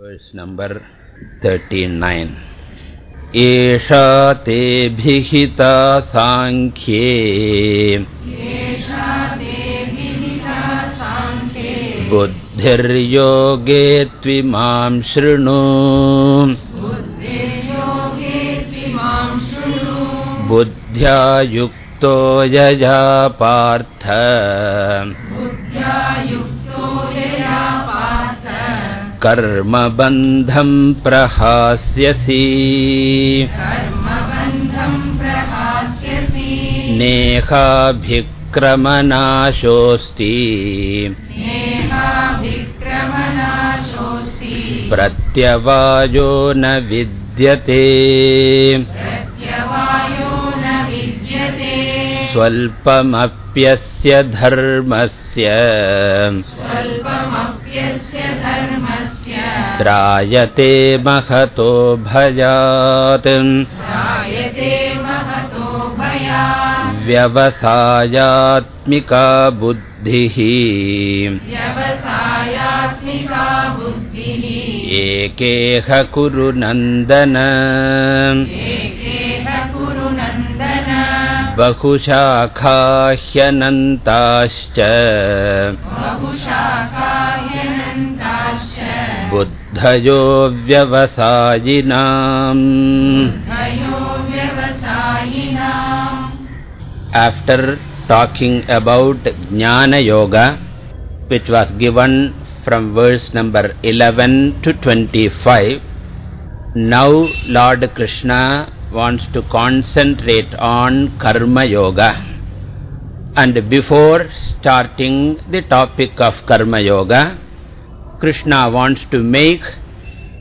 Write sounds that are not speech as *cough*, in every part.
Verse number 39. एषा ते भिहिता साङ्ख्ये बुद्धिर्योगे त्विमां शृणु। बुद्ध्या युक्तो यया पार्थ। कर्मबन्धं प्रहास्यसि। नेहाभिक्रमनाशोऽस्ति। प्रत्यवायो न विद्यते स्वल्पमप्यस्य धर्मस्य त्रायते महतो भयात् व्यवसायात्मिका बुद्धिः एकेह कुरु नन्दन बहुशाखाह्यनन्ताश्च बुद्धयो व्यवसायिनाम् After talking about Jnana Yoga, which was given from verse number 11 to 25, now Lord Krishna wants to concentrate on Karma Yoga. And before starting the topic of Karma Yoga, Krishna wants to make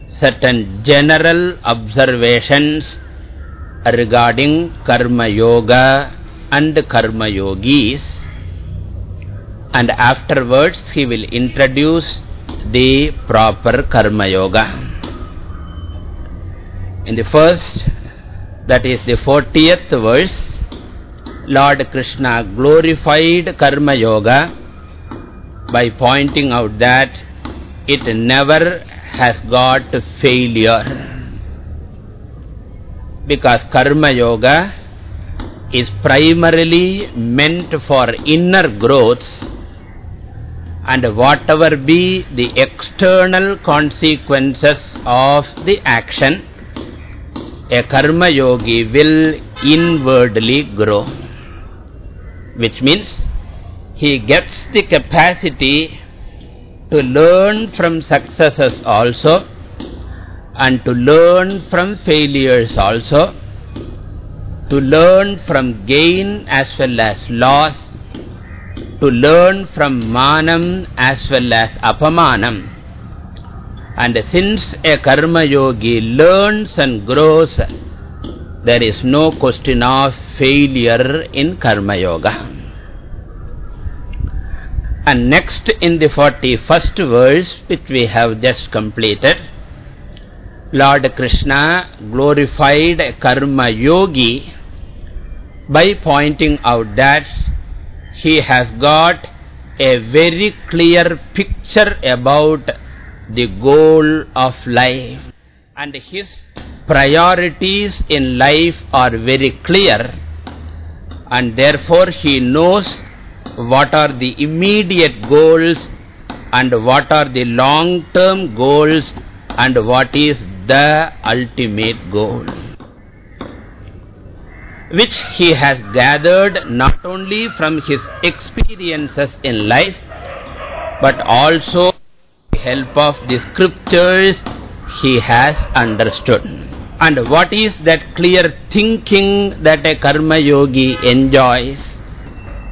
certain general observations regarding Karma Yoga and Karma Yogis. And afterwards he will introduce the proper Karma Yoga. In the first, that is the 40th verse, Lord Krishna glorified Karma Yoga by pointing out that it never has got failure. Because Karma Yoga is primarily meant for inner growth and whatever be the external consequences of the action, a karma yogi will inwardly grow. Which means he gets the capacity to learn from successes also and to learn from failures also, to learn from gain as well as loss, to learn from manam as well as apamanam. And since a karma yogi learns and grows, there is no question of failure in karma yoga. And next in the 41st verse, which we have just completed, Lord Krishna glorified karma yogi by pointing out that he has got a very clear picture about the goal of life. And his priorities in life are very clear. And therefore he knows what are the immediate goals and what are the long-term goals and what is the ultimate goal. Which he has gathered not only from his experiences in life, but also help of the scriptures he has understood. And what is that clear thinking that a karma yogi enjoys?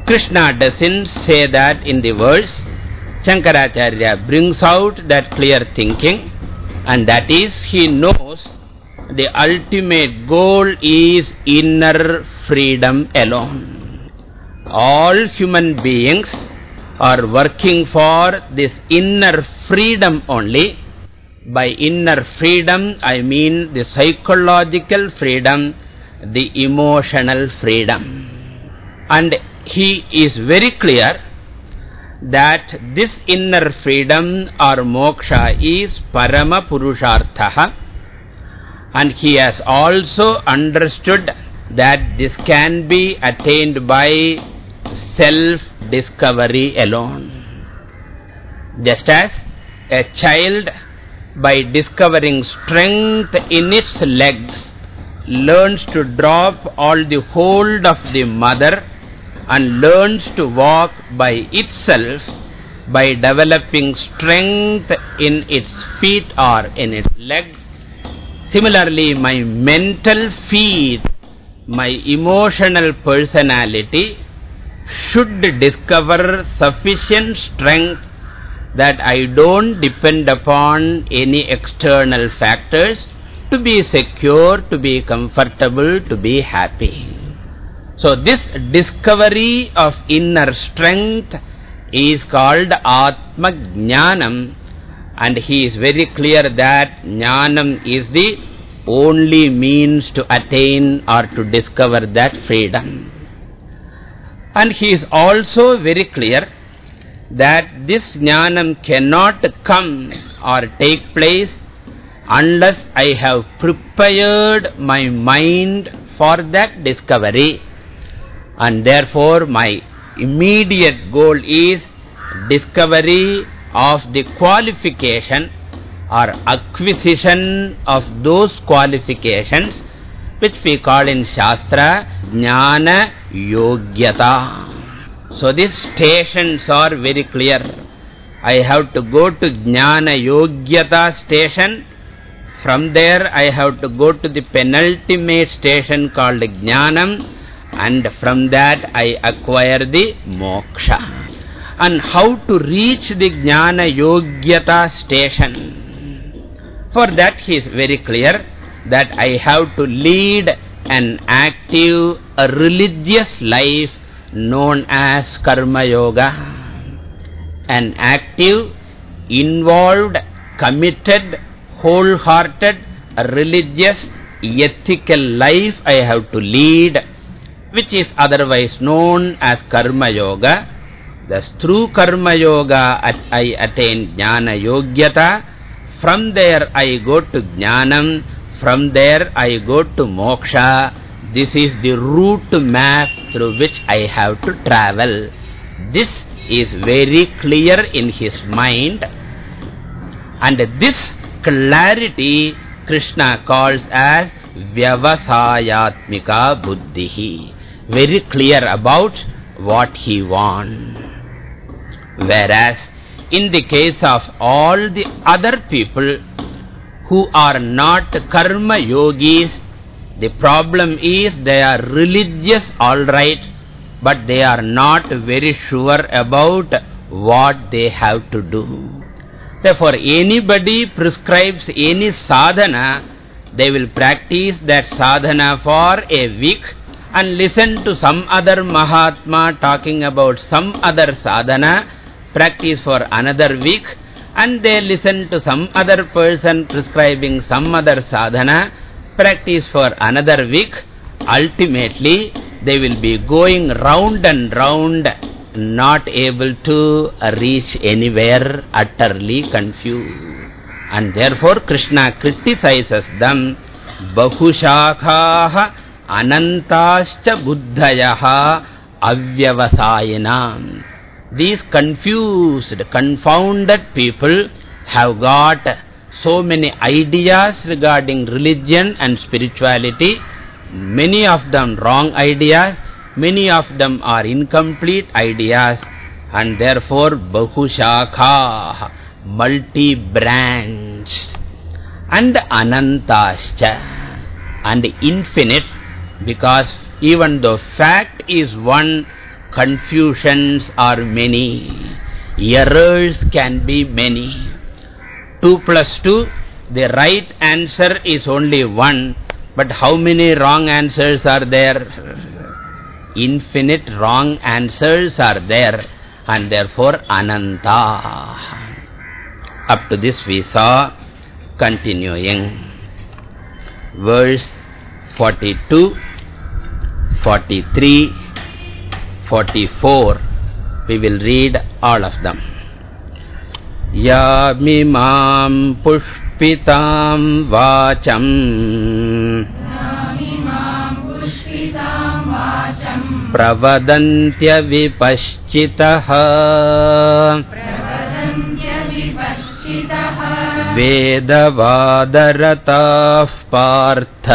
Krishna doesn't say that in the verse. Shankaracharya brings out that clear thinking and that is he knows the ultimate goal is inner freedom alone. All human beings are working for this inner freedom only. By inner freedom, I mean the psychological freedom, the emotional freedom. And he is very clear that this inner freedom or moksha is Parama Purushartha and he has also understood that this can be attained by self-discovery alone. Just as a child by discovering strength in its legs learns to drop all the hold of the mother and learns to walk by itself by developing strength in its feet or in its legs. Similarly, my mental feet, my emotional personality should discover sufficient strength that I don't depend upon any external factors to be secure, to be comfortable, to be happy. So this discovery of inner strength is called Atma Jnanam and he is very clear that Jnanam is the only means to attain or to discover that freedom. And he is also very clear that this Jnanam cannot come or take place unless I have prepared my mind for that discovery. And therefore my immediate goal is discovery of the qualification or acquisition of those qualifications which we call in Shastra Jnana Yogyata. So these stations are very clear. I have to go to Jnana Yogyata station. From there I have to go to the penultimate station called Jnanam and from that I acquire the moksha. And how to reach the Jnana Yogyata station? For that he is very clear that I have to lead an active, a religious life known as Karma Yoga. An active, involved, committed, wholehearted, religious, ethical life I have to lead which is otherwise known as Karma Yoga. Thus, through Karma Yoga, I attain Jnana Yogyata. From there, I go to Jnanam. From there, I go to Moksha. This is the route map through which I have to travel. This is very clear in his mind. And this clarity, Krishna calls as Vyavasayatmika Buddhihi very clear about what he wants. Whereas, in the case of all the other people who are not karma yogis, the problem is they are religious alright, but they are not very sure about what they have to do. Therefore, anybody prescribes any sadhana, they will practice that sadhana for a week, and listen to some other Mahatma talking about some other sadhana, practice for another week, and they listen to some other person prescribing some other sadhana, practice for another week, ultimately they will be going round and round, not able to reach anywhere, utterly confused. And therefore Krishna criticizes them, Bahushakhaha anantascha buddhayaha avyavasayinam. These confused, confounded people have got so many ideas regarding religion and spirituality. Many of them wrong ideas, many of them are incomplete ideas. And therefore bahushakha, multi-branched and anantascha and infinite. Because even though fact is one, confusions are many, errors can be many. 2 plus 2, the right answer is only 1, but how many wrong answers are there? Infinite wrong answers are there, and therefore ananta. Up to this we saw, continuing. Verse 42 43, 44 We will read all of them. यामिमाम् पुष्पिताम् वाचम् प्रवदन्त्यविपश्चितः वेदवादरताः Partha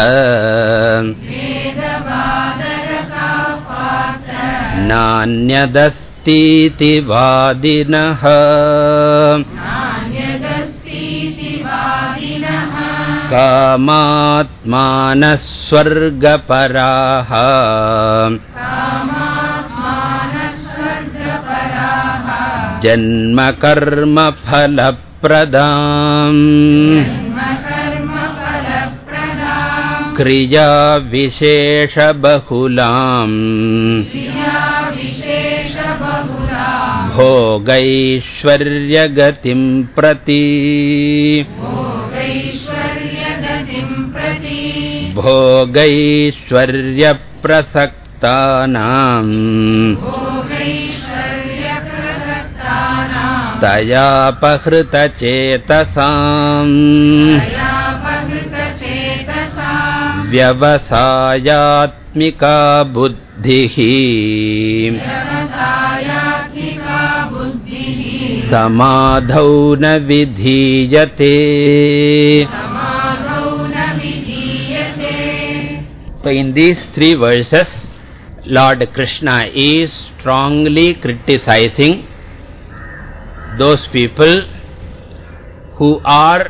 नान्यदस्तीति वादिनः कामात्मानः स्वर्गपराः जन्मकर्मफलप्रदाम् क्रियाविशेषबहुलाम् भोगैश्वर्यगतिम् प्रति। भोगैश्वर्यप्रसक्तानाम्। तयापहृतचेतसाम् व्यवसायात्मिका बुद्धिः समाधौ न विधीयते So in these three verses, Lord Krishna is strongly criticizing those people who are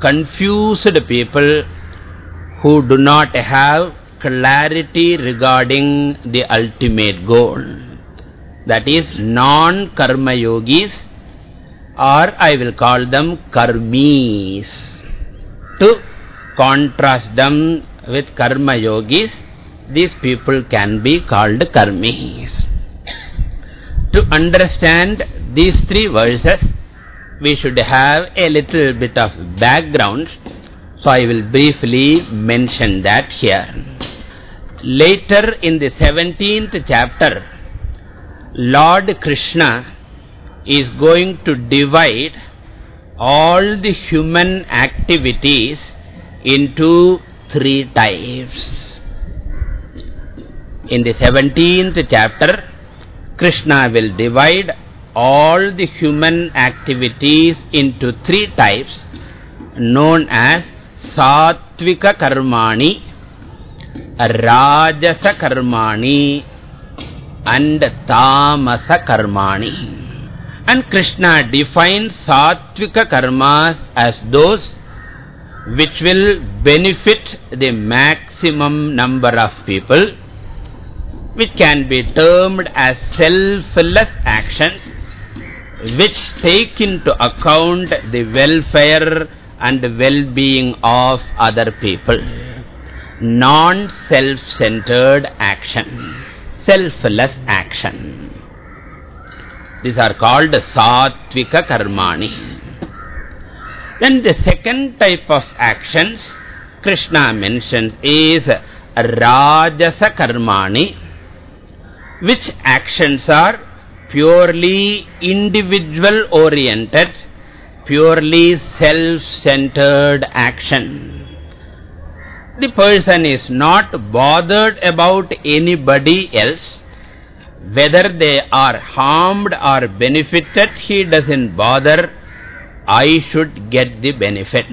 confused people who do not have clarity regarding the ultimate goal. That is non-karma yogis or I will call them karmis. To contrast them with karma yogis, these people can be called karmis. To understand these three verses, we should have a little bit of background. So I will briefly mention that here. Later in the 17th chapter, Lord Krishna is going to divide all the human activities into three types. In the 17th chapter, Krishna will divide all the human activities into three types known as Sattvika Karmani, Rajasa Karmani and Tamasa Karmani. And Krishna defines Sattvika Karmas as those which will benefit the maximum number of people, which can be termed as selfless actions, which take into account the welfare and well-being of other people. Non-self-centered action, selfless action. These are called Sattvika Karmani. Then the second type of actions Krishna mentions is Rajasa Karmani, which actions are purely individual oriented, purely self-centered action. The person is not bothered about anybody else. Whether they are harmed or benefited, he doesn't bother I should get the benefit.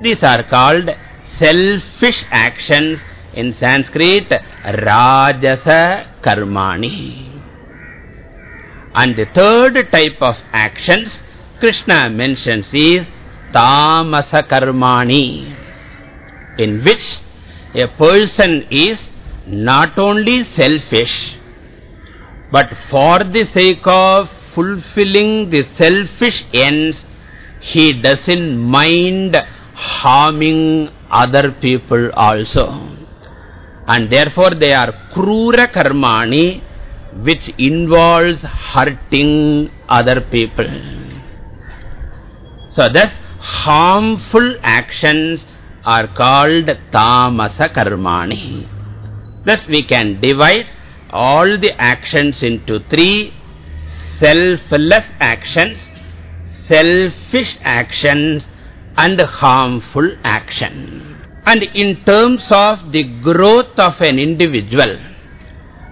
These are called selfish actions in Sanskrit, Rajasa Karmani. And the third type of actions Krishna mentions is Tamasa Karmani, in which a person is not only selfish, but for the sake of fulfilling the selfish ends, he doesn't mind harming other people also. And therefore they are krura karmani, which involves hurting other people. So thus harmful actions are called tamasa karmani. Thus we can divide all the actions into three selfless actions, selfish actions and harmful action. And in terms of the growth of an individual,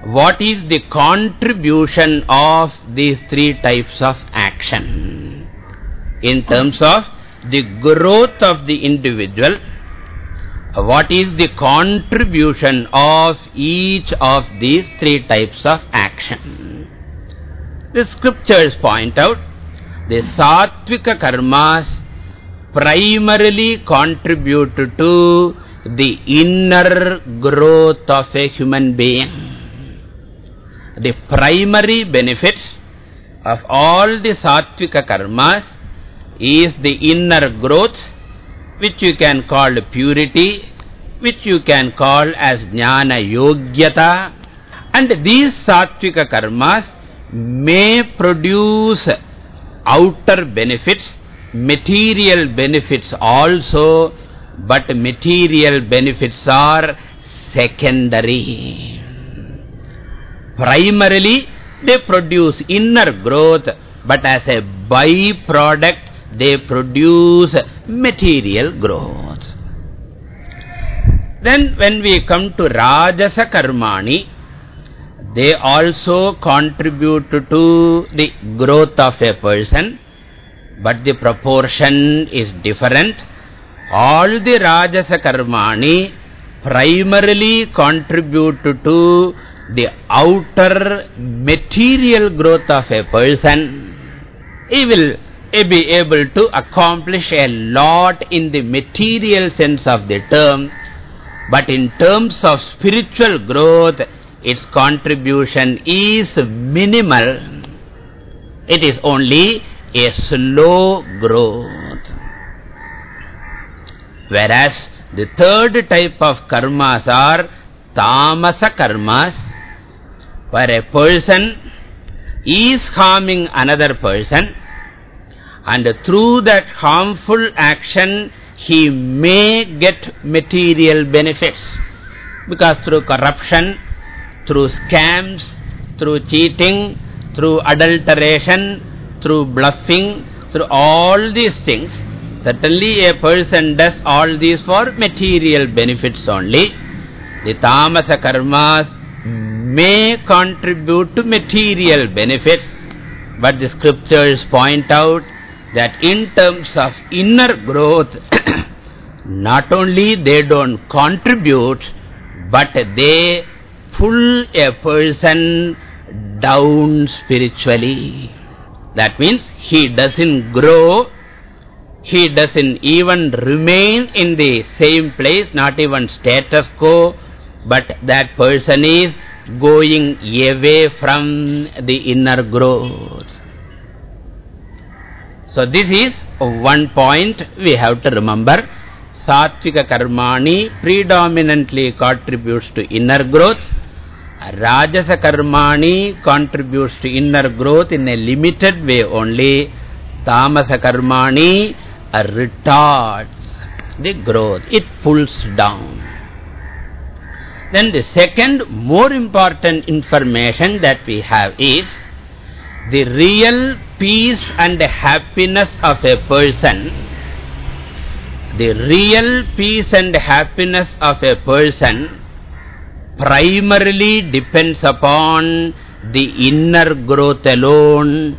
what is the contribution of these three types of action? In terms of the growth of the individual, what is the contribution of each of these three types of action. The scriptures point out the sattvika karmas primarily contribute to the inner growth of a human being. The primary benefit of all the sattvika karmas is the inner growth which you can call purity, which you can call as jnana yogyata. And these sattvika karmas may produce outer benefits, material benefits also, but material benefits are secondary. Primarily, they produce inner growth, but as a byproduct, they produce material growth. Then when we come to Rajasa Karmani, they also contribute to the growth of a person, but the proportion is different. All the Rajasa Karmani primarily contribute to the outer material growth of a person. He will be able to accomplish a lot in the material sense of the term, but in terms of spiritual growth, its contribution is minimal. It is only a slow growth. Whereas the third type of karmas are tamasa karmas, where a person is harming another person, and through that harmful action he may get material benefits. Because through corruption through scams through cheating through adulteration through bluffing through all these things certainly a person does all these for material benefits only. The tamasa karmas may contribute to material benefits but the scriptures point out that in terms of inner growth, *clears throat* not only they don't contribute, but they pull a person down spiritually. That means he doesn't grow, he doesn't even remain in the same place, not even status quo, but that person is going away from the inner growth. So this is one point we have to remember. Sattvika karmani predominantly contributes to inner growth. Rajasa karmani contributes to inner growth in a limited way only. Tamasa karmani retards the growth. It pulls down. Then the second more important information that we have is the real peace and happiness of a person, the real peace and happiness of a person primarily depends upon the inner growth alone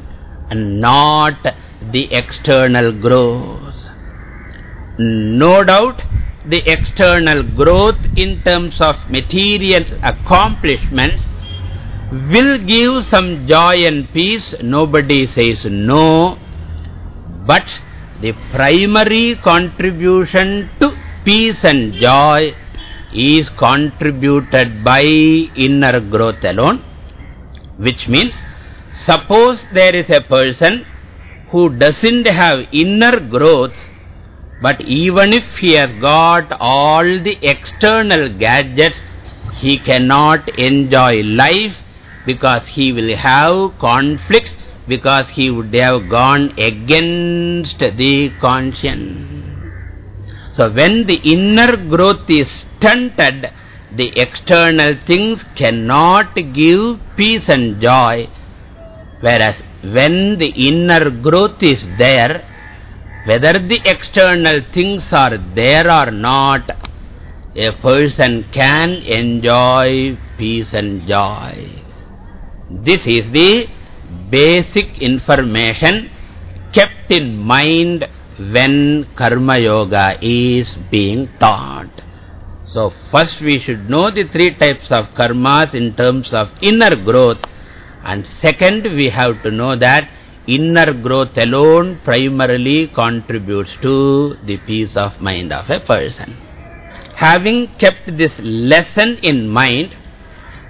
and not the external growth. No doubt, the external growth in terms of material accomplishments will give some joy and peace. Nobody says no. But the primary contribution to peace and joy is contributed by inner growth alone. Which means, suppose there is a person who doesn't have inner growth, but even if he has got all the external gadgets, he cannot enjoy life because he will have conflicts because he would have gone against the conscience. So when the inner growth is stunted, the external things cannot give peace and joy. Whereas when the inner growth is there, whether the external things are there or not, a person can enjoy peace and joy. This is the basic information kept in mind when Karma Yoga is being taught. So first we should know the three types of karmas in terms of inner growth. And second we have to know that inner growth alone primarily contributes to the peace of mind of a person. Having kept this lesson in mind,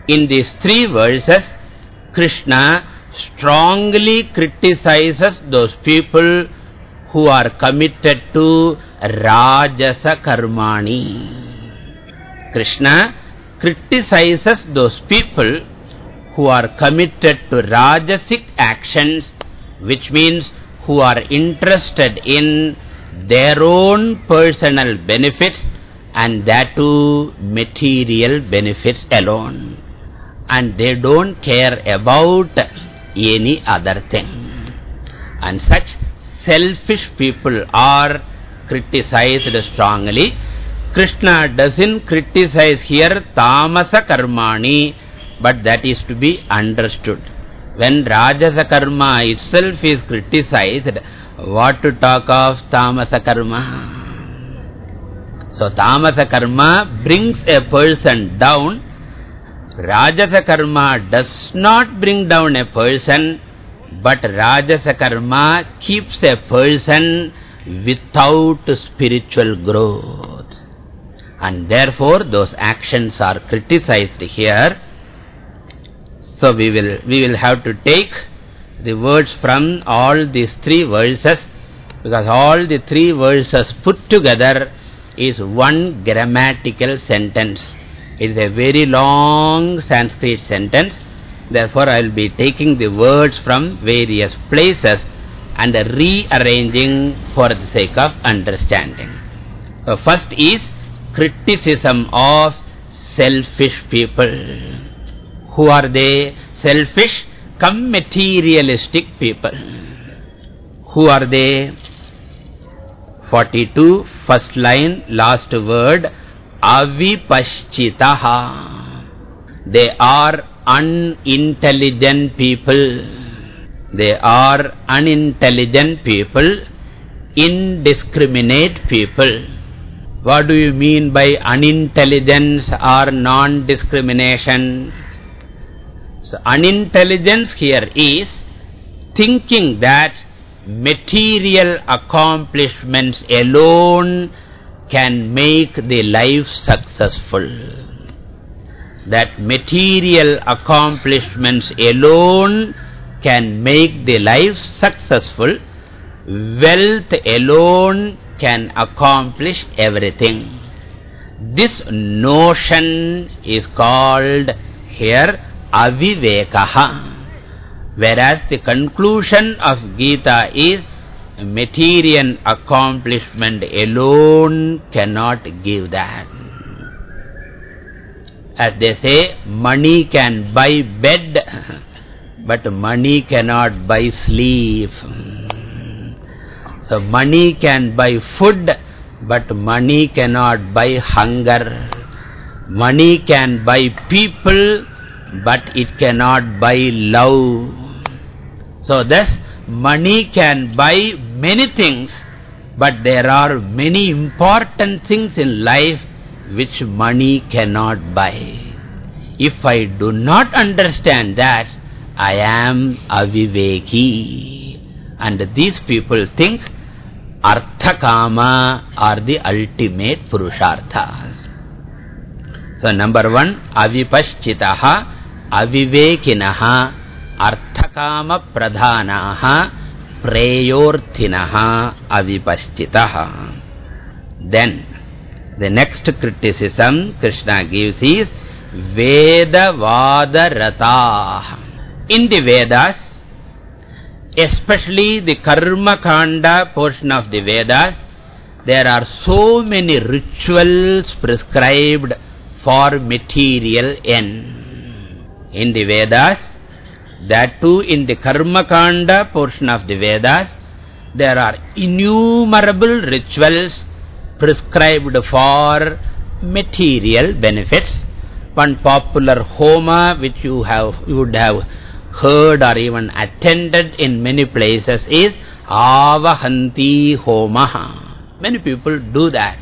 in these three verses, Krishna strongly criticizes those people who are committed to Rajasa Karmani. Krishna criticizes those people who are committed to Rajasic actions, which means who are interested in their own personal benefits and that too material benefits alone. And they don't care about any other thing. And such selfish people are criticized strongly Krishna doesn't criticize here tamasa karmani, but that is to be understood. When rajasa karma itself is criticized, what to talk of tamasa karma? So tamasa karma brings a person down. Rajasa karma does not bring down a person, but rajasa karma keeps a person without spiritual growth and therefore those actions are criticized here. So we will, we will have to take the words from all these three verses because all the three verses put together is one grammatical sentence. It is a very long Sanskrit sentence. Therefore, I will be taking the words from various places and rearranging for the sake of understanding. So first is criticism of selfish people. Who are they? Selfish, come materialistic people. Who are they? 42, first line, last word, avipaschitaha. They are unintelligent people. They are unintelligent people, indiscriminate people. What do you mean by unintelligence or non-discrimination? So, unintelligence here is thinking that material accomplishments alone can make the life successful. That material accomplishments alone can make the life successful. Wealth alone can accomplish everything. This notion is called here avivekaha. Whereas the conclusion of Gita is material accomplishment alone cannot give that. As they say, money can buy bed, *laughs* but money cannot buy sleep. So money can buy food, but money cannot buy hunger. Money can buy people, but it cannot buy love. So thus, money can buy many things, but there are many important things in life which money cannot buy. If I do not understand that, I am aviveki. And these people think Arthakama are the ultimate Purusharthas. So number one, Avipaschitaha, Avivekinaha, Arthakama Pradhanaha, Preyorthinaha, Avipaschitaha. Then, the next criticism Krishna gives is Veda Vada Rata. In the Vedas, especially the Karma Kanda portion of the Vedas, there are so many rituals prescribed for material end. In the Vedas, that too in the Karma Kanda portion of the Vedas, there are innumerable rituals prescribed for material benefits. One popular homa which you have you would have heard or even attended in many places is Avahanti Homaha. Many people do that.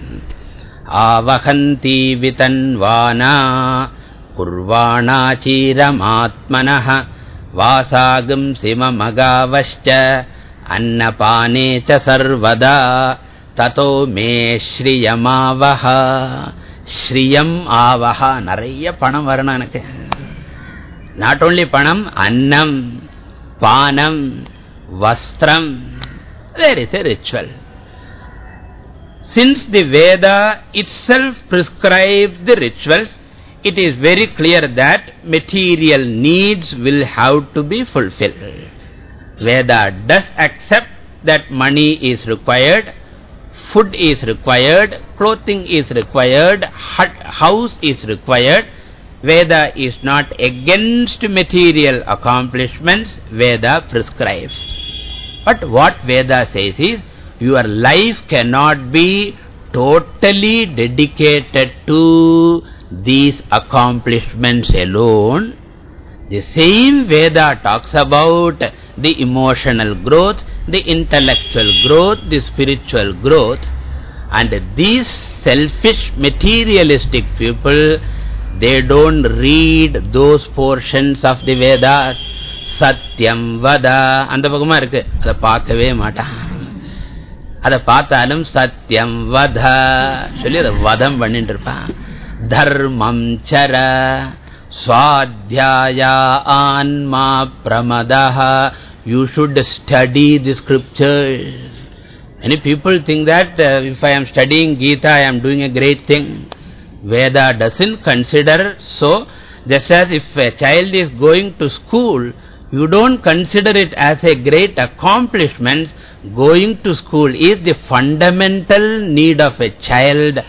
Avahanti Vitanvana Kurvana Chiramatmanaha Vasagam Simamagavascha Annapane Cha Sarvada Tato Me Shriyamavaha Shriyam Avaha Naraya Panam Varana Not only Panam, Annam, Panam, Vastram. There is a ritual. Since the Veda itself prescribes the rituals, it is very clear that material needs will have to be fulfilled. Veda does accept that money is required, food is required, clothing is required, house is required. Veda is not against material accomplishments, Veda prescribes. But what Veda says is, your life cannot be totally dedicated to these accomplishments alone. The same Veda talks about the emotional growth, the intellectual growth, the spiritual growth. And these selfish materialistic people, they don't read those portions of the Vedas. Satyam Vada. And the Bhagavad Gita, அதை பார்த்தாலும் சத்தியம் வத சொல்லி அதை வதம் பண்ணிட்டு இருப்பான் dharmam chara swadhyaya anma pramadaha you should study the scriptures many people think that uh, if I am studying Gita I am doing a great thing Veda doesn't consider so just as if a child is going to school you don't consider it as a great accomplishment, going to school is the fundamental need of a child.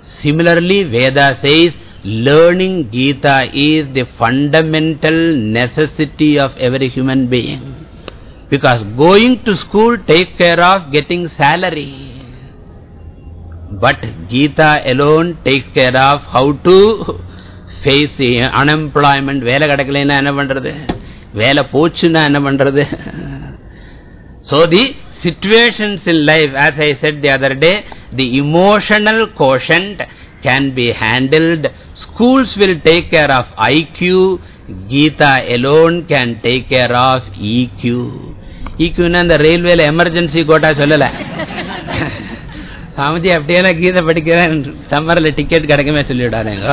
Similarly, Veda says, learning Gita is the fundamental necessity of every human being. Because going to school take care of getting salary. But Gita alone takes care of how to face unemployment. Vela kadakkalena enna pandrathu? வேலை போச்சுன்னா என்ன பண்றது So the situations in life, as I said the other day, the emotional quotient can be handled. Schools will take care of IQ. Gita alone can take care of EQ. EQ na the railway emergency quota சொல்லல சாமிஜி அப்படியெல்லாம் கீதை படிக்கிறேன் சம்மரில் ticket கிடைக்குமே சொல்லிவிடாதேங்க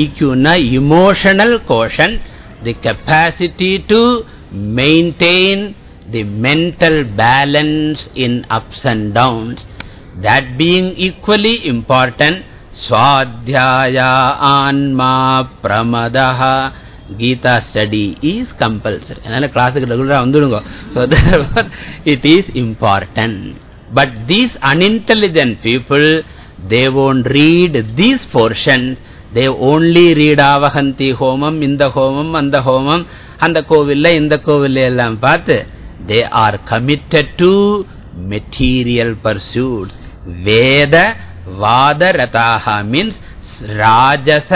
EQ na emotional quotient, the capacity to maintain the mental balance in ups and downs. That being equally important, Swadhyaya Anma Pramadaha Gita study is compulsory. And class So therefore it is important. But these unintelligent people, they won't read these portions. They only read Avahanti homam இந்த ஹோமம் அந்த ஹோமம் அந்த கோவில்ல இந்த கோவில்ல எல்லாம் பார்த்து they are committed to material pursuits வேத வாத ரதாக மீன்ஸ் ராஜச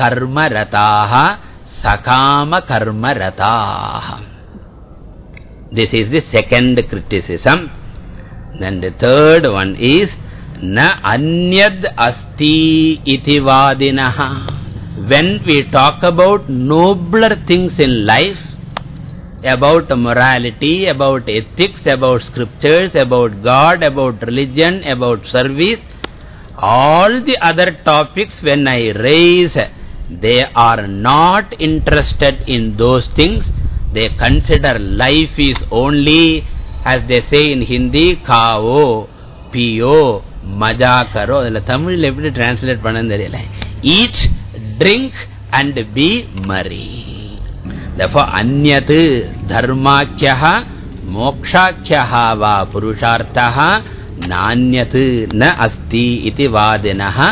கர்ம ரதாக சகாம கர்ம ரதாக This is the second criticism. Then the third one is Na anyad asti iti vadinaha. When we talk about nobler things in life, about morality, about ethics, about scriptures, about God, about religion, about service, all the other topics when I raise, they are not interested in those things. They consider life is only, as they say in Hindi, khao, piyo, maja karo. Tamil எப்படி translate பண்ணன்னு தெரியல. Eat, drink and be merry. Therefore, anyat dharmakyaha mokshakyaha va purushartaha nanyat na asti iti vadinaha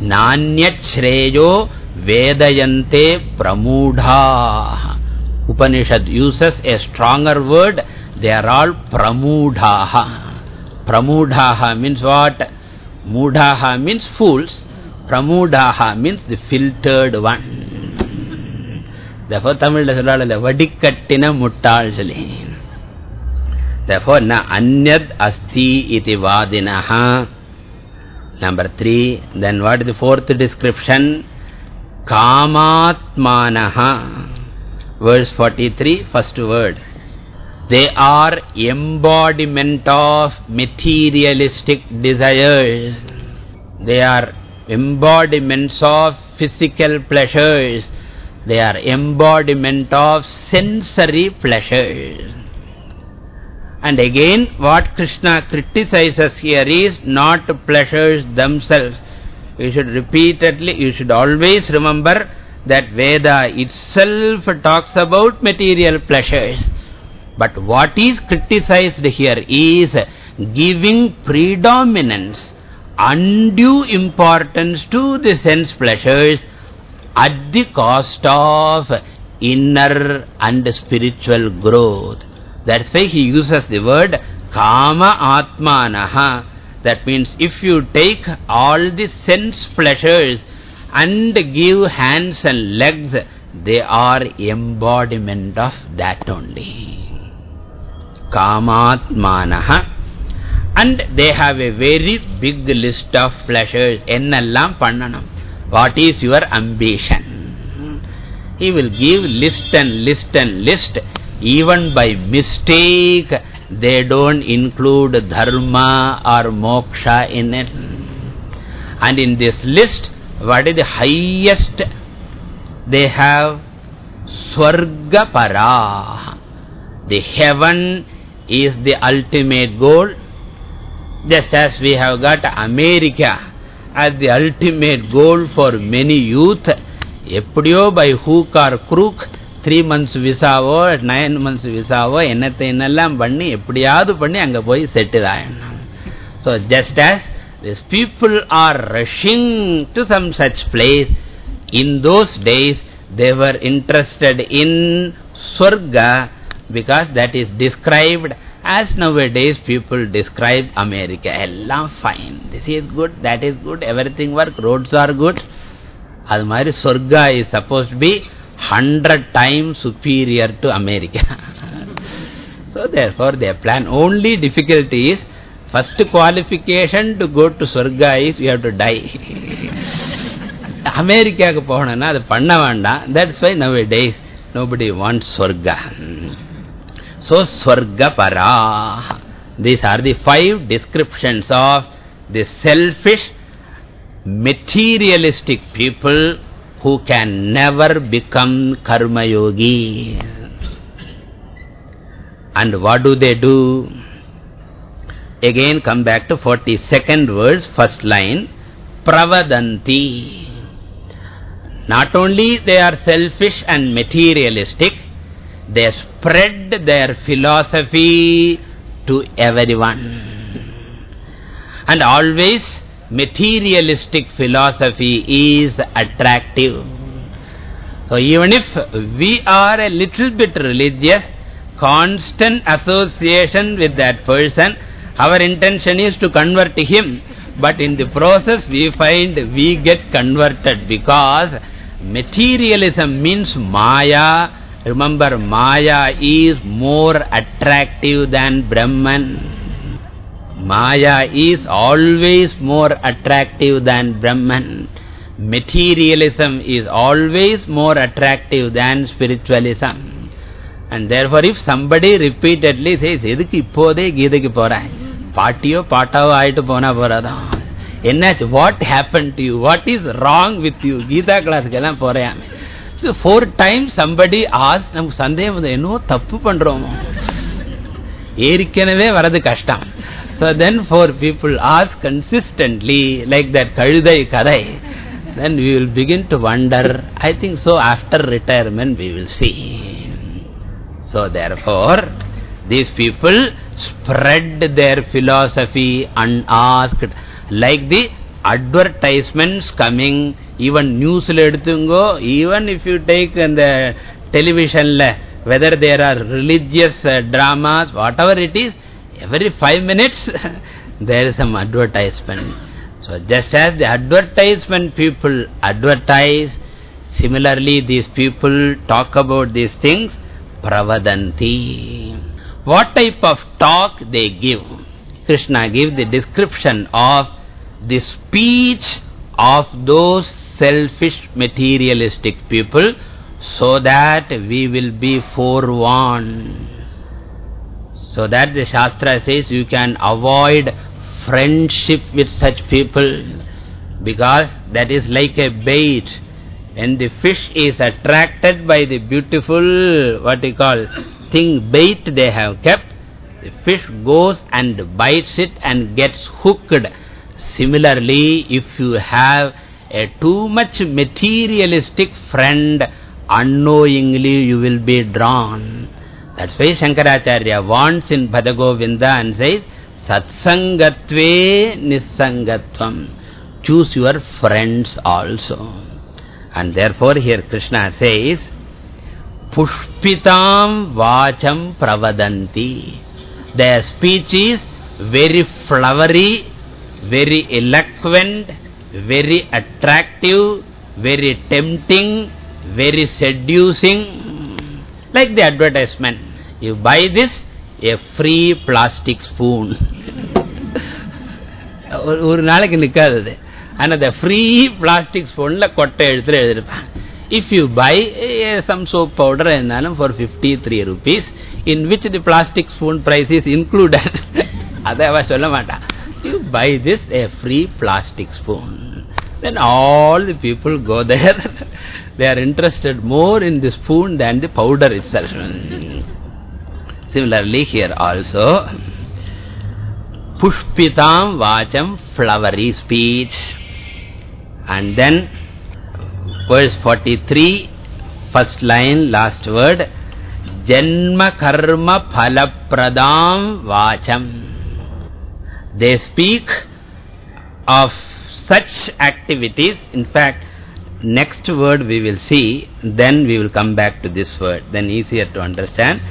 Nanyat Shreyo Vedayante Pramudha. Upanishad uses a stronger word. They are all Pramudhaha. Pramudhaha means what? Mudhaha means fools. Pramudhaha means the filtered one. Therefore, Tamil Dasalala, Vadikattina Muttal Jali. Therefore, na anyad asti iti vadinaha. Number three. Then what is the fourth description? Kamatmanaha. Verse 43, first word. They are embodiment of materialistic desires. They are embodiments of physical pleasures. They are embodiment of sensory pleasures. And again, what Krishna criticizes here is not pleasures themselves. You should repeatedly, you should always remember that Veda itself talks about material pleasures. But what is criticized here is giving predominance, undue importance to the sense pleasures at the cost of inner and spiritual growth. That's why he uses the word kama atmanaha. That means if you take all the sense pleasures and give hands and legs, they are embodiment of that only. Kamatmanaha. And they have a very big list of pleasures. Ennallam pannanam. What is your ambition? He will give list and list and list. Even by mistake, they don't include dharma or moksha in it. And in this list, what is the highest? They have Swarga Para. The heaven is the ultimate goal. Just as we have got America as the ultimate goal for many youth, எப்படியோ by hook or crook, three months விசாவோ nine months விசாவோ என்னத்தை என்னெல்லாம் பண்ணி எப்படியாவது பண்ணி அங்கே போய் settle ஆயிடணும் so just as these people are rushing to some such place. In those days, they were interested in Swarga because that is described as nowadays people describe America. Ellam fine. This is good, that is good, everything work, roads are good. As mari Swarga is supposed to be hundred times superior to America. *laughs* so therefore their plan. Only difficulty is First qualification to go to Swarga is you have to die. *laughs* அமெரிக்காவுக்கு போகணும்னா அது பண்ண வேண்டாம் that's why now days nobody want Swarga so, Swargaparaha. These are the five descriptions of the selfish, materialistic people who can never become karma yogi. And what do they do? Again come back to 42nd verse, first line, Pravadanti. Not only they are selfish and materialistic, they spread their philosophy to everyone. And always materialistic philosophy is attractive. So even if we are a little bit religious, constant association with that person, our intention is to convert him. But in the process we find we get converted because materialism means Maya. Remember, Maya is more attractive than Brahman. Maya is always more attractive than Brahman. Materialism is always more attractive than spiritualism. And therefore, if somebody repeatedly says, Edukku ippodhe Geethukku porai. Patiyo patavo ayitu pona poradha. What happened to you? What is wrong with you? Gita class galam porayame போறேன் so four times somebody as நமக்கு சந்தேகம் வந்து என்னவோ தப்பு பண்றோமோ ஏற்கனவே வரது கஷ்டம் So then four people ask consistently like that Kaludai Kadai, then we will begin to wonder. I think so after retirement we will see. So therefore, these people spread their philosophy unasked like the advertisements coming, even news even if you take the television, whether there are religious uh, dramas, whatever it is, every five minutes *laughs* there is some advertisement. So just as the advertisement people advertise, similarly these people talk about these things, pravadanti. What type of talk they give? Krishna gives the description of the speech of those selfish materialistic people so that we will be forewarned. So that the Shastra says you can avoid friendship with such people because that is like a bait. And the fish is attracted by the beautiful, what you call, thing, bait they have kept. The fish goes and bites it and gets hooked. Similarly, if you have a too much materialistic friend, unknowingly you will be drawn. That's why Shankaracharya wants in Bhaja Govinda and says, Satsangatve Nissangatvam. Choose your friends also. And therefore here Krishna says, Pushpitam Vacham Pravadanti. Their speech is very flowery, very eloquent, very attractive, very tempting, very seducing, like the advertisement. You buy this, a free plastic spoon. ஒரு நாளைக்கு நிக்காது அந்த free plastic ஸ்பூன்ல கொட்டை எடுத்து எழுதிருப்பேன் if you buy uh, some soap powder and for 53 rupees in which the plastic spoon price is included அதை அவ சொல்ல மாட்டான் you buy this a free plastic spoon then all the people go there. *laughs* they are interested more in the spoon than the powder itself. *laughs* Similarly here also, Pushpitam Vacham, flowery speech. And then, verse 43, first line, last word, Janma Karma Phalapradam Vacham. They speak of such activities. In fact, next word we will see, then we will come back to this word, then easier to understand.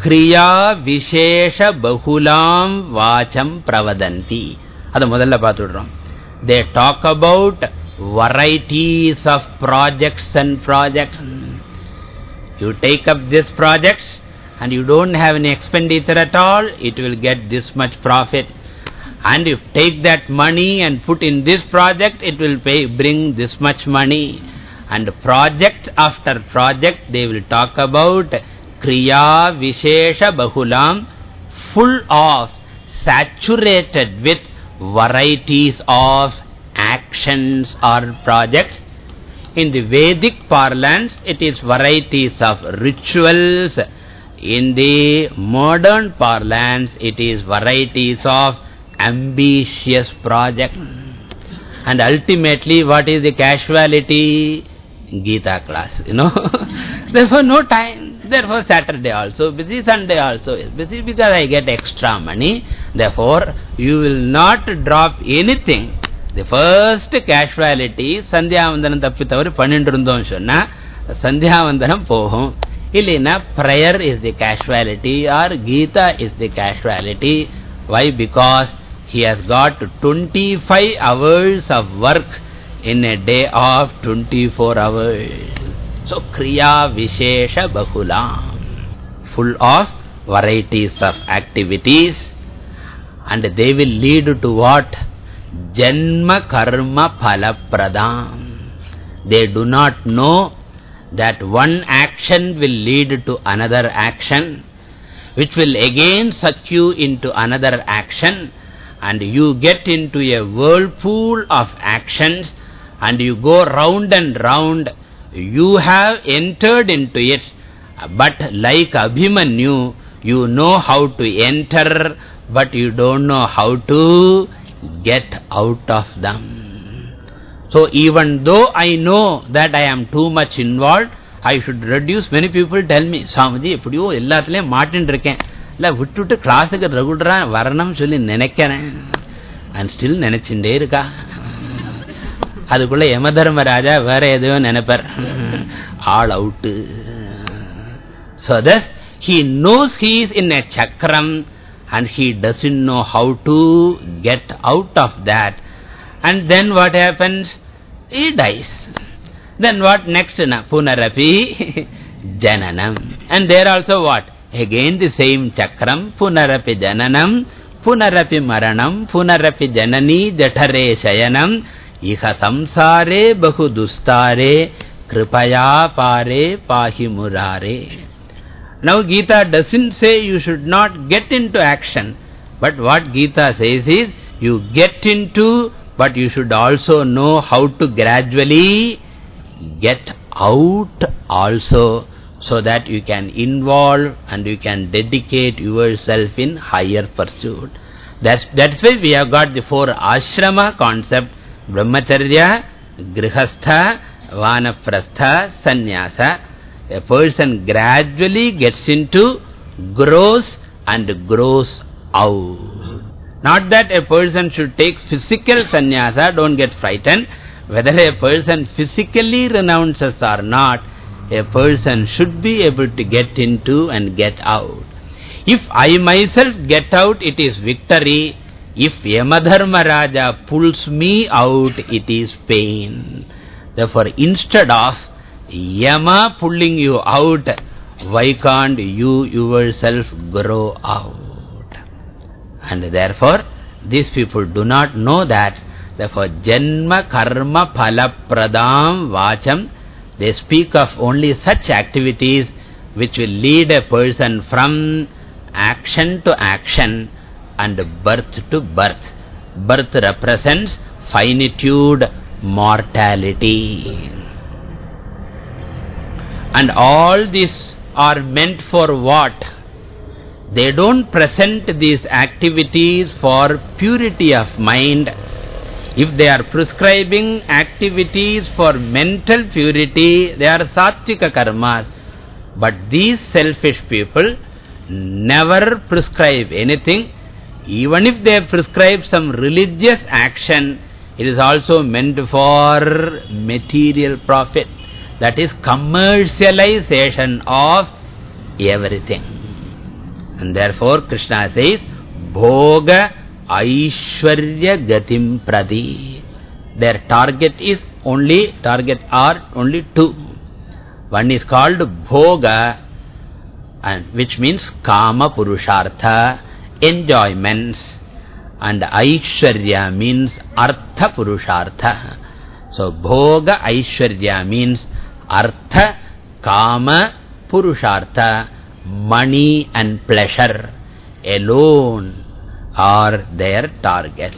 Kriya Vishesha Bahulam Vacham Pravadanti. Adha modalla paathudurom. They talk about varieties of projects and projects. You take up this project and you don't have any expenditure at all, it will get this much profit. And if take that money and put in this project, it will pay, bring this much money. And project after project, they will talk about Kriya Vishesha Bahulam, full of, saturated with varieties of actions or projects. In the Vedic parlance, it is varieties of rituals. In the modern parlance, it is varieties of ambitious project. And ultimately, what is the casuality? Gita class, you know. *laughs* Therefore, no time. Therefore, Saturday also busy, Sunday also busy because I get extra money. Therefore, you will not drop anything. The first casualty, Sandhyavandanam tappitavaru panindrundon sonna, Sandhyavandanam pohum. Illina, prayer is the casuality or Gita is the casuality. Why? Because he has got 25 hours of work in a day of 24 hours. So, Kriya Vishesha Bahulam. Full of varieties of activities. And they will lead to what? Janma Karma Phalapradam. They do not know that one action will lead to another action, which will again suck you into another action, and you get into a whirlpool of actions and you go round and round, you have entered into it. But like Abhimanyu, you know how to enter, but you don't know how to get out of them. So even though I know that I am too much involved, I should reduce. Many people tell me, Swamiji, எப்படியோ எல்லாத்துலயும் மாட்டின்னு இருக்கேன். இல்லை விட்டுட்டு கிளாஸுக்கு ரெகுலரா வரணும்னு சொல்லி நினைக்கிறேன் அண்ட் ஸ்டில் நினைச்சுட்டே இருக்கா அதுக்குள்ள யமதர்மராஜா வேற எதையோ நினைப்பார் all out so thus he knows he is in a chakram and he doesn't know how to get out of that and then what happens he dies then what next na punarapi jananam and there also what again the same chakram punarapi jananam punarapi maranam punarapi janani jatare shayanam iha samsare bahu dustare kripaya pare pahi murare now Gita doesn't say you should not get into action but what Gita says is you get into but you should also know how to gradually get out also so that you can involve and you can dedicate yourself in higher pursuit. That's, that's why we have got the four ashrama concept, brahmacharya, grihastha, vanaprastha, sannyasa. A person gradually gets into, grows and grows out. Not that a person should take physical sannyasa, don't get frightened. Whether a person physically renounces or not, a person should be able to get into and get out. If I myself get out, it is victory. If Yamadharma Raja pulls me out, it is pain. Therefore, instead of Yama pulling you out, why can't you yourself grow out? And therefore, these people do not know that. Therefore, Janma Karma Phala Pradam Vacham they speak of only such activities which will lead a person from action to action and birth to birth. Birth represents finitude, mortality. And all these are meant for what? They don't present these activities for purity of mind, if they are prescribing activities for mental purity, they are sattvika karmas. But these selfish people never prescribe anything. Even if they prescribe some religious action, it is also meant for material profit. That is commercialization of everything. And therefore Krishna says, Bhoga Aishwarya Gatim Pradi. Their target is only, target are only two. One is called Bhoga, and which means Kama Purushartha, enjoyments. And Aishwarya means Artha Purushartha. So Bhoga Aishwarya means Artha, Kama, Purushartha, money and pleasure alone are their target.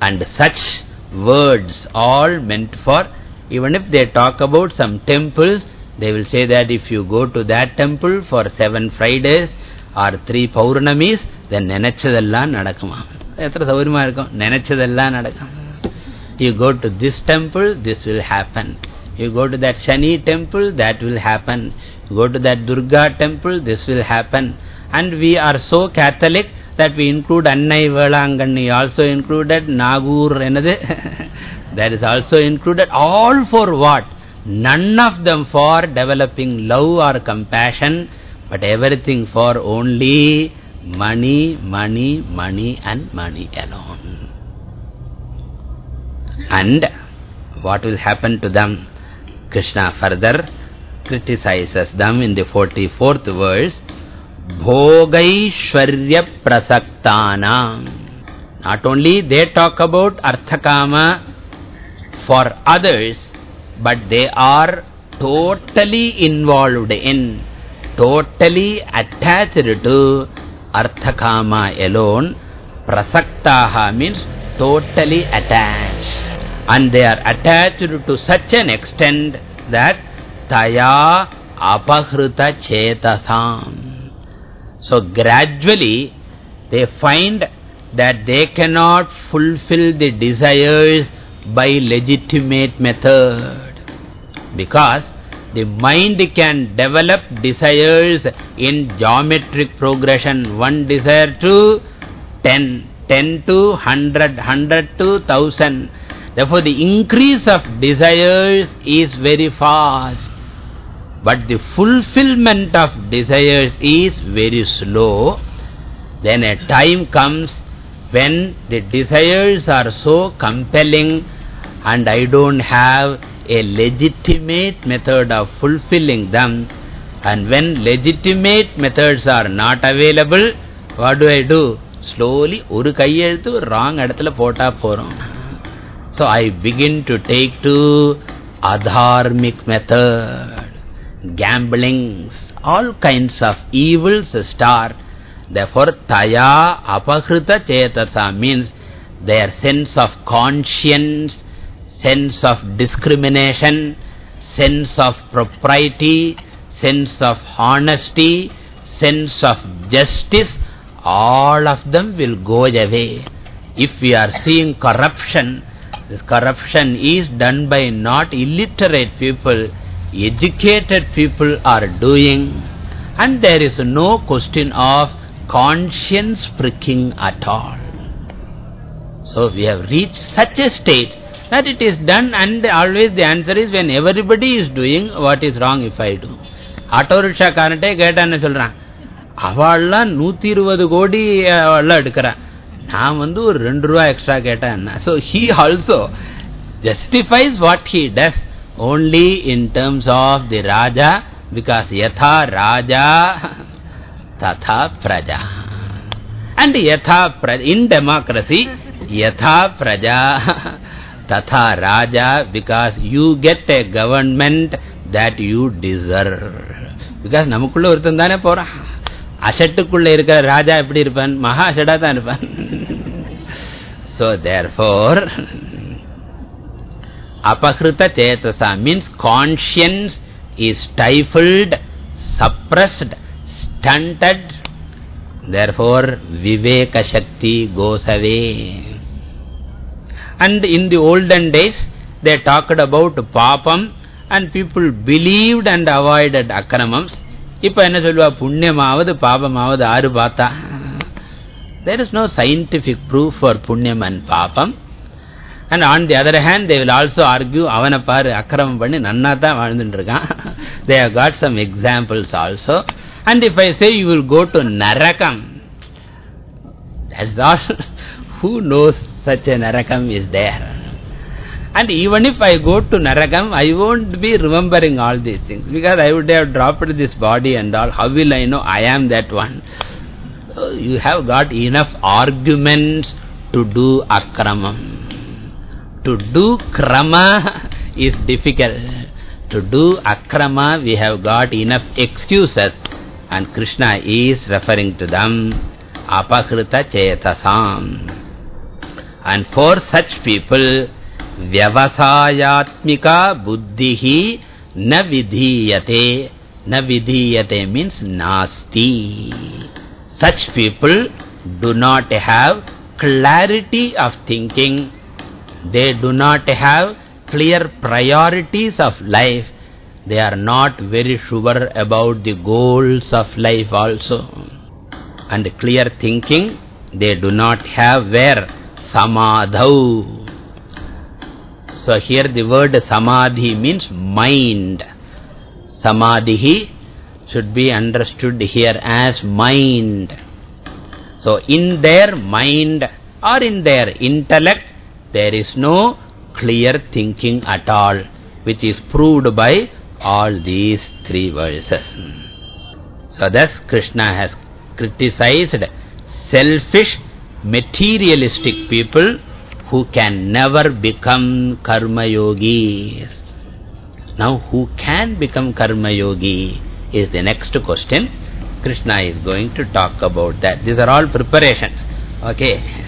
And such words all meant for, even if they talk about some temples, they will say that if you go to that temple for seven Fridays or three Pauranamis, then nenachadallan nadakuma. Etra saurima irukum, nenachadallan nadakuma. You go to this temple, this will happen. You go to that Shani temple, that will happen. You go to that Durga temple, this will happen. And we are so Catholic that we include Annai Velanganni, also included Nagur, another. that is also included. All for what? None of them for developing love or compassion, but everything for only money, money, money and money alone. And what will happen to them? Krishna further criticizes them in the 44th verse. Bhogaishwarya prasaktana. Not only they talk about Arthakama for others, but they are totally involved in, totally attached to Arthakama alone. Prasaktaha means totally attached. And they are attached to such an extent that Taya apahruta chetasam. So gradually they find that they cannot fulfill the desires by legitimate method. Because the mind can develop desires in geometric progression. One desire to ten, ten to hundred, hundred to thousand. Therefore, the increase of desires is very fast. But the fulfillment of desires is very slow. Then a time comes when the desires are so compelling and I don't have a legitimate method of fulfilling them. And when legitimate methods are not available, what do I do? Slowly, ஒரு கையெழுத்து wrong இடத்துல போட்டா போறோம். So I begin to take to adharmic method, gamblings, all kinds of evils start. Therefore, taya apakrita chetasa means their sense of conscience, sense of discrimination, sense of propriety, sense of honesty, sense of justice, all of them will go away. If we are seeing corruption, this corruption is done by not illiterate people, educated people are doing, and there is no question of conscience pricking at all. So we have reached such a state that it is done and always the answer is when everybody is doing what is wrong if I do. Auto rickshaw காரன்ட்டே கேட்டான்னு சொல்றான் அவள்லாம் நூத்தி இருபது கோடி அவள்லாம் எடுக்கிறான் நான் வந்து ஒரு ரெண்டு ரூபா எக்ஸ்ட்ரா கேட்டேன் என்ன so he also justifies what he does only in terms of the raja because யதா ராஜா ததா பிரஜா அண்ட் யதா இன் டெமோக்ரஸி யதா பிரஜா ததா ராஜா because you get a government that you deserve because நமக்குள்ள ஒருத்தன் தானே போறான் அசட்டுக்குள்ள இருக்கிற ராஜா எப்படி இருப்பான் மகா அசடா தான் இருப்பான் so therefore apahrita chetasa means conscience is stifled suppressed stunted therefore viveka shakti goes away and in the olden days they talked about papam and people believed and avoided akramams இப்ப என்ன சொல்லுவா புண்ணியமாவது பாபமாவது ஆறு பார்த்தா there is no scientific proof for punyam and papam And on the other hand, they will also argue, avanapar akram panni nannatha vazhundundirukkaan. They have got some examples also. And if I say you will go to narakam, that's all. *laughs* Who knows such a narakam is there? And even if I go to Narakam, I won't be remembering all these things. Because I would have dropped this body and all. How will I know I am that one? You have got enough arguments to do akramam. To do krama is difficult. To do akrama, we have got enough excuses. And Krishna is referring to them. Apakrita chetasam. And for such people, vyavasayatmika buddhihi na vidhiyate. Na vidhiyate means nasti. Such people do not have clarity of thinking. They do not have clear priorities of life. They are not very sure about the goals of life also. And clear thinking, they do not have where? Samadhau. So here the word samadhi means mind. Samadhi should be understood here as mind. So in their mind or in their intellect, there is no clear thinking at all, which is proved by all these three verses. So thus Krishna has criticized selfish, materialistic people who can never become karma yogis. Now who can become karma yogi is the next question. Krishna is going to talk about that. These are all preparations. Okay.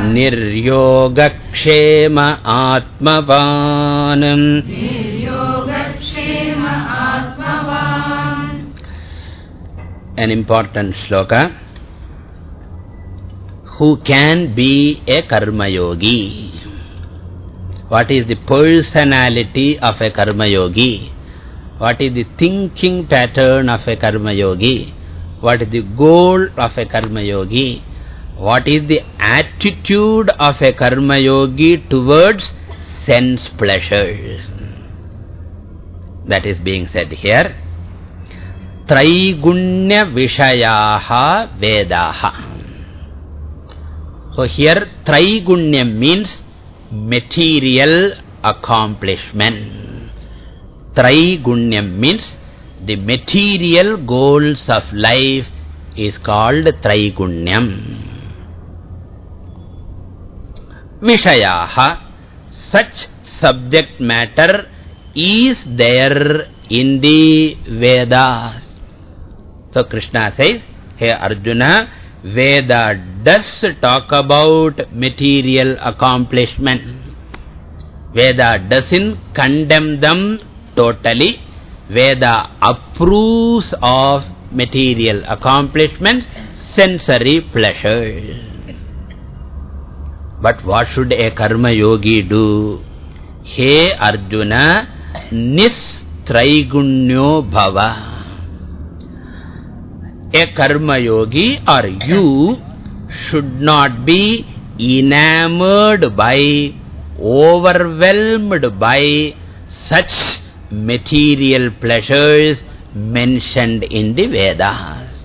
Niryogakshema Atmavanam An important sloka. Who can be a karma yogi? What is the personality of a karma yogi? What is the thinking pattern of a karma yogi? What is the goal of a karma yogi? What is the attitude of a karma yogi towards sense pleasures? That is being said here. Traigunya Vishayaha Vedaha. So here Traigunya means material accomplishment. Traigunya means the material goals of life is called Traigunyam. Vishayaha, such subject matter is there in the Vedas. So Krishna says, Hey Arjuna, Veda does talk about material accomplishment. Veda doesn't condemn them totally. Veda approves of material accomplishments, sensory pleasure. But what should a karma yogi do? Hey Arjuna, nistraigunnyo bhava a karma yogi or you should not be enamored by, overwhelmed by such material pleasures mentioned in the Vedas.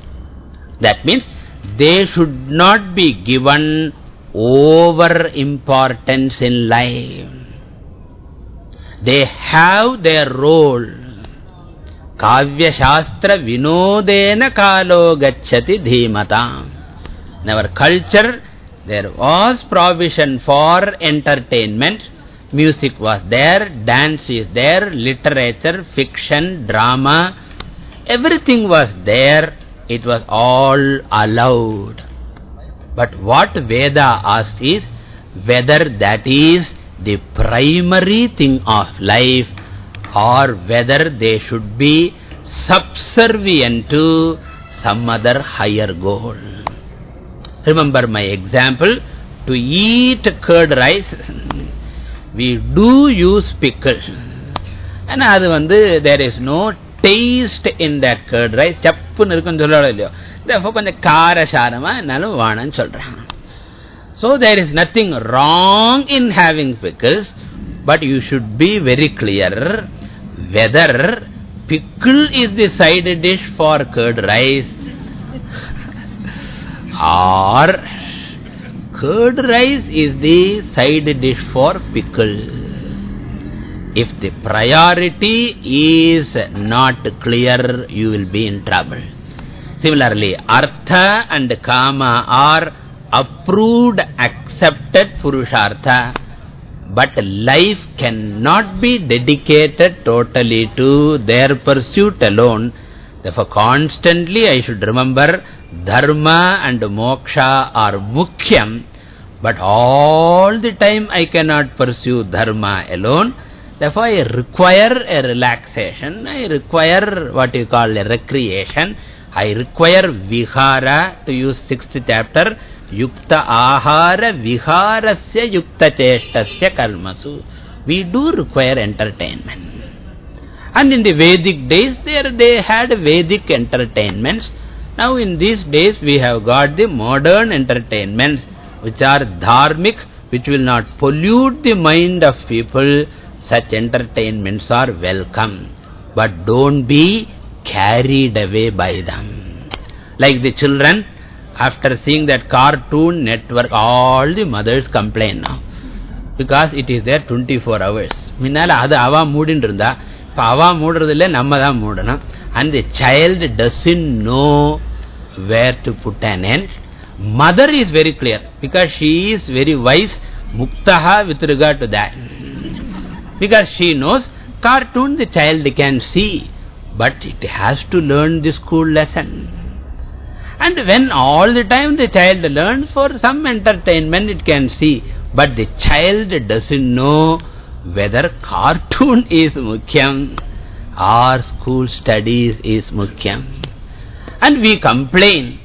That means they should not be given over importance in life. They have their role. Kavya Shastra Vinodena Kalo Gachati Dhimata. In our culture, there was provision for entertainment. Music was there, dance is there, literature, fiction, drama. Everything was there. It was all allowed. But what Veda asks is whether that is the primary thing of life or whether they should be subservient to some other higher goal. Remember my example, to eat curd rice, *laughs* we do use pickle. And there is no taste in that curd rice. சப்புன்னு இருக்குன்னு சொல்லலாம் இல்லையோ therefore கொஞ்சம் காரசாரமா என்னாலும் வானன்னு சொல்றேன் so there is nothing wrong in having pickles but you should be very clear whether pickle is the side dish for curd rice *laughs* or curd rice is the side dish for pickle. If the priority is not clear, you will be in trouble. Similarly, Artha and Kama are approved, accepted Purushartha. But life cannot be dedicated totally to their pursuit alone. Therefore, constantly I should remember Dharma and Moksha are Mukhyam. But all the time I cannot pursue Dharma alone. Therefore, I require a relaxation. I require what you call a recreation. I require vihara, to use sixth chapter, yukta ahara viharasya yukta cheshtasya karmasu. We do require entertainment. And in the Vedic days, there they had Vedic entertainments. Now in these days, we have got the modern entertainments, which are dharmic, which will not pollute the mind of people. Such entertainments are welcome. But don't be carried away by them. Like the children, after seeing that cartoon network, all the mothers complain now. Because it is there 24 hours. Minnala, adu ava மூடின்னு இருந்தா ava அவா namma நம்ம moodana. and the child doesn't know where to put an end mother is very clear because she is very wise muktaha with regard to that because she knows cartoon the child can see but it has to learn the school lesson. And when all the time the child learns for some entertainment, it can see. But the child doesn't know whether cartoon *laughs* is mukhyam Our school studies is mukhyam. And we complain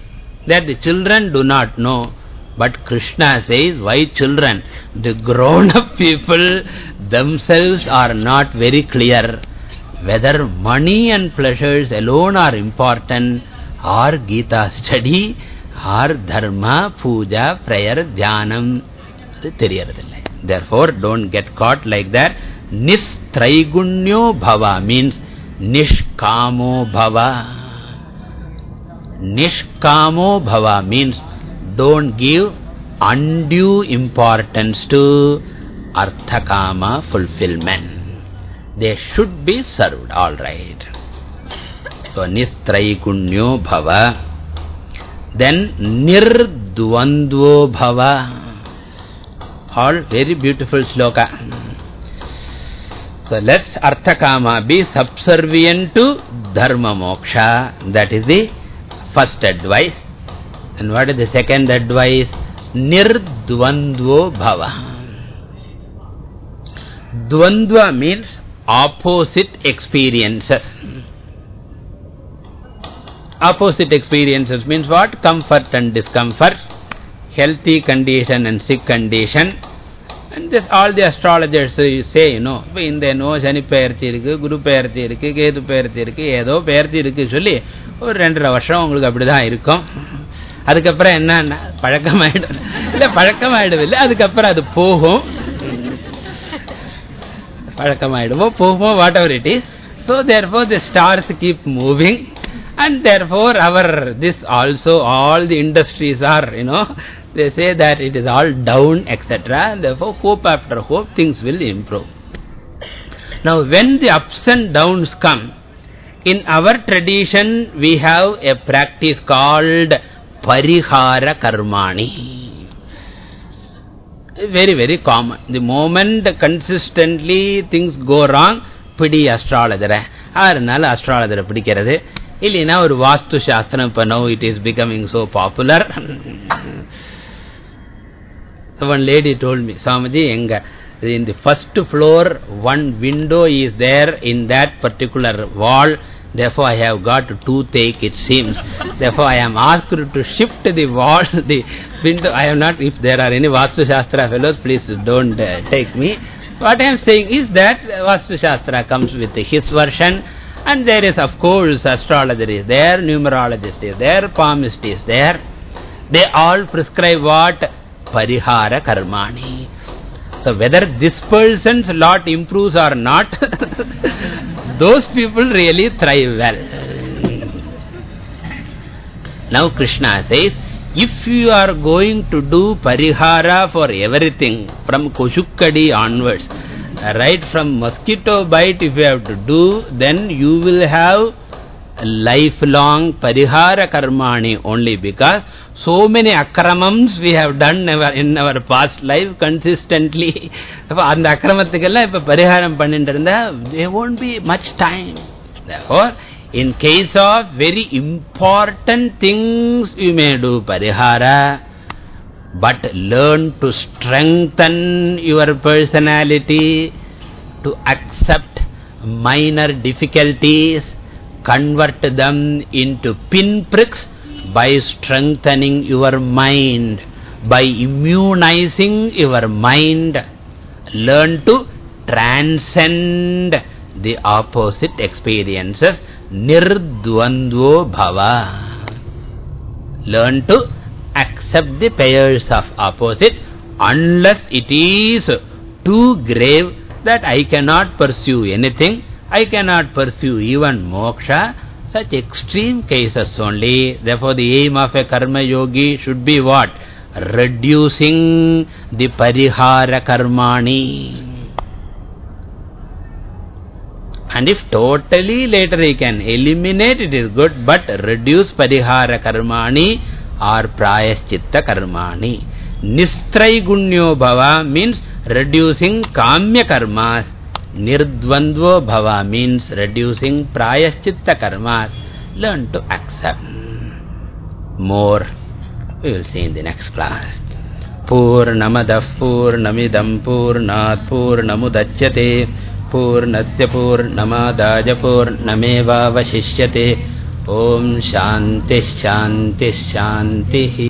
that the children do not know. But Krishna says, why children? The grown-up people themselves are not very clear whether money and pleasures alone are important or Gita study or dharma, puja, prayer, dhyanam. Therefore, don't get caught like that. Nistraigunyo bhava means nishkamo bhava. Nishkamo bhava means don't give undue importance to arthakama fulfillment. They should be served, all right. So, nistraigunyo bhava. Then, nirdvandvo bhava. All very beautiful sloka. So let's Arthakama be subservient to Dharma Moksha. That is the first advice. And what is the second advice? Nirdvandvo Bhava. Dvandva means opposite experiences. Opposite experiences means what? Comfort and discomfort, healthy condition and sick condition, And this, all the astrologers say, you know, இப்போ இந்த no சனி பெயர்ச்சி இருக்கு குரு பெயர்ச்சி இருக்கு கேது பெயர்ச்சி இருக்கு ஏதோ பெயர்ச்சி இருக்கு சொல்லி ஒரு ரெண்டரை வருஷம் உங்களுக்கு அப்படிதான் இருக்கும் அதுக்கப்புறம் என்ன பழக்கமாயிடும் இல்ல பழக்கமாயிடவில்லை அதுக்கப்புறம் அது போகும் பழக்கமாயிடுமோ போகுமோ whatever it is so therefore the stars keep moving and therefore our this also all the industries are you know they say that it is all down etc therefore hope after hope things will improve now when the ups and downs come in our tradition we have a practice called parihara karmani very very common the moment consistently things go wrong pidi astrologer அதனால astrologer பிடிக்கிறது இல்லைனா ஒரு வாஸ்து சாஸ்திரம் இப்ப no it is becoming so popular one lady told me Swamiji எங்க in the first floor one window is there in that particular wall therefore I have got toothache it seems therefore I am asked to shift the wall *laughs* the window I am not if there are any Vastu Shastra fellows please don't uh, take me what I am saying is that Vastu Shastra comes with his version and there is, of course, astrologer is there, numerologist is there, palmist is there. They all prescribe what? Parihara karmani. So whether this person's lot improves or not, *laughs* those people really thrive well. Now Krishna says, if you are going to do parihara for everything from Koshukkadi onwards, right from mosquito bite if you have to do, then you will have lifelong parihara karmani only because so many akramams we have done in our past life consistently. And the akramatthikalla, if pariharam pannindirundha, there won't be much time. Therefore, in case of very important things, you may do parihara. But learn to strengthen your personality, to accept minor difficulties, convert them into pinpricks by strengthening your mind, by immunizing your mind. Learn to transcend the opposite experiences. Nirdvandvo bhava. Learn to accept the pairs of opposite unless it is too grave that I cannot pursue anything, I cannot pursue even moksha, such extreme cases only. Therefore, the aim of a karma yogi should be what? Reducing the parihara karmani. And if totally later he can eliminate, it is good, but reduce parihara karmani or prayaschitta karmani. Nistraigunyo bhava means reducing kamya karmas. Nirdvandvo bhava means reducing prayaschitta karmas. Learn to accept. More we will see in the next class. Purnamadah Purnamidam Purnat Purnamudachyate पूर्णस्य पूर्णमादाय पूर्णमेवावशिष्यते ॐ शान्तिः शान्तिः शान्तिः